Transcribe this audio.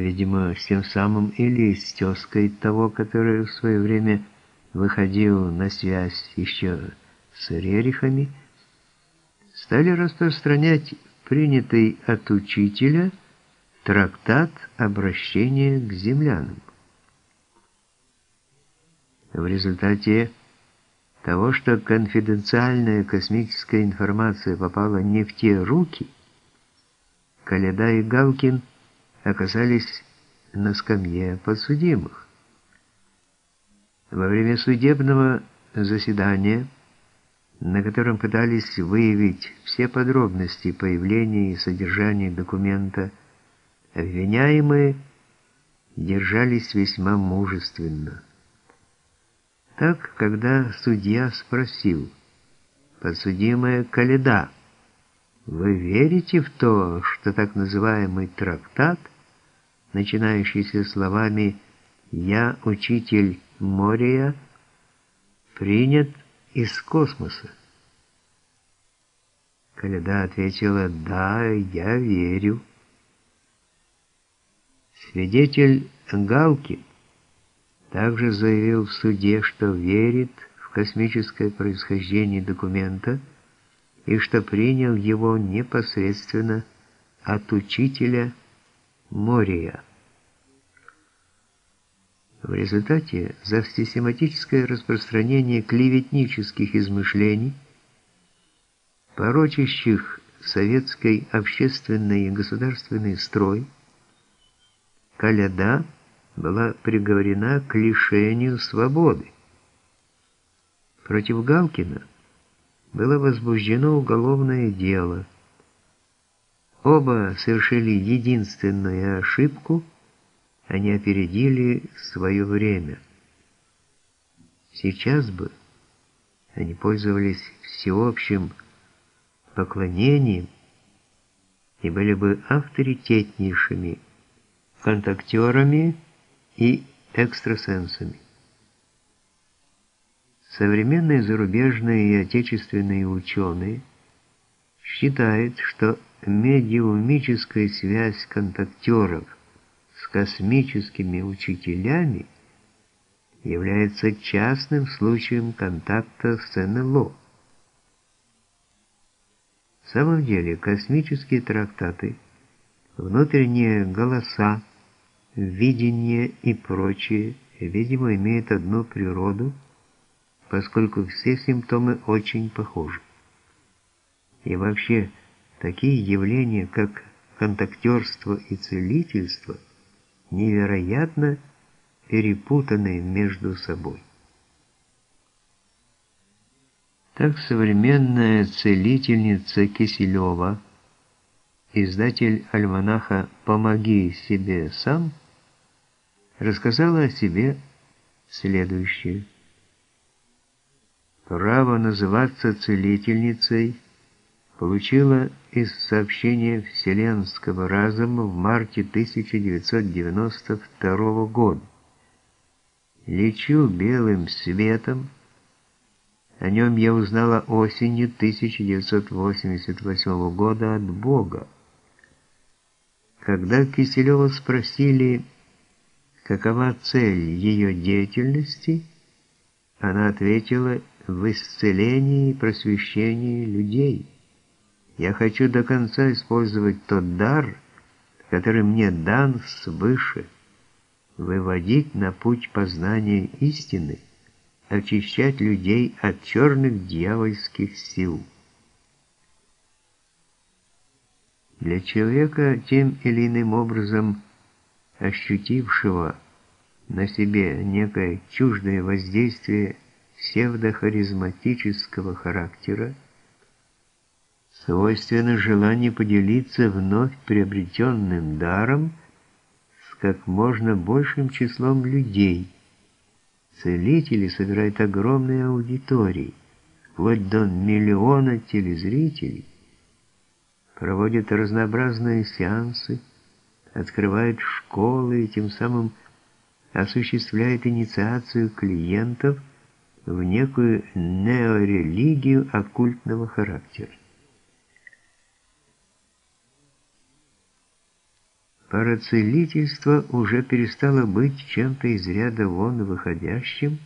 видимо, с тем самым или с тезкой того, который в свое время выходил на связь еще с Рерихами, стали распространять принятый от учителя трактат обращения к землянам. В результате того, что конфиденциальная космическая информация попала не в те руки, Коляда и Галкин оказались на скамье подсудимых. Во время судебного заседания, на котором пытались выявить все подробности появления и содержания документа, обвиняемые держались весьма мужественно. Так, когда судья спросил, подсудимая Каледа, вы верите в то, что так называемый трактат, начинающийся словами «Я учитель Мория», принят из космоса? Каледа ответила «Да, я верю». Свидетель Галкин также заявил в суде, что верит в космическое происхождение документа и что принял его непосредственно от учителя Мория. В результате за систематическое распространение клеветнических измышлений, порочащих советский общественный и государственный строй, Каляда была приговорена к лишению свободы. Против Галкина было возбуждено уголовное дело. Оба совершили единственную ошибку, они опередили свое время. Сейчас бы они пользовались всеобщим поклонением и были бы авторитетнейшими контактерами и экстрасенсами. Современные зарубежные и отечественные ученые считают, что медиумическая связь контактеров космическими учителями является частным случаем контакта с НЛО. В самом деле, космические трактаты, внутренние голоса, видение и прочее, видимо, имеют одну природу, поскольку все симптомы очень похожи. И вообще, такие явления, как контактерство и целительство, невероятно перепутаны между собой. Так современная целительница Киселева, издатель альманаха «Помоги себе сам», рассказала о себе следующее. Право называться целительницей получила из сообщения Вселенского разума в марте 1992 года. Лечу белым светом. О нем я узнала осенью 1988 года от Бога. Когда Киселева спросили, какова цель ее деятельности, она ответила в исцелении и просвещении людей. Я хочу до конца использовать тот дар, который мне дан свыше, выводить на путь познания истины, очищать людей от черных дьявольских сил. Для человека, тем или иным образом ощутившего на себе некое чуждое воздействие псевдохаризматического характера, свойственно желание поделиться вновь приобретенным даром с как можно большим числом людей. Целители собирают огромные аудитории, вплоть до миллиона телезрителей, проводят разнообразные сеансы, открывают школы и тем самым осуществляют инициацию клиентов в некую неорелигию оккультного характера. Парацелительство уже перестало быть чем-то из ряда вон выходящим,